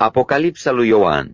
Apocalipsa lui Ioan.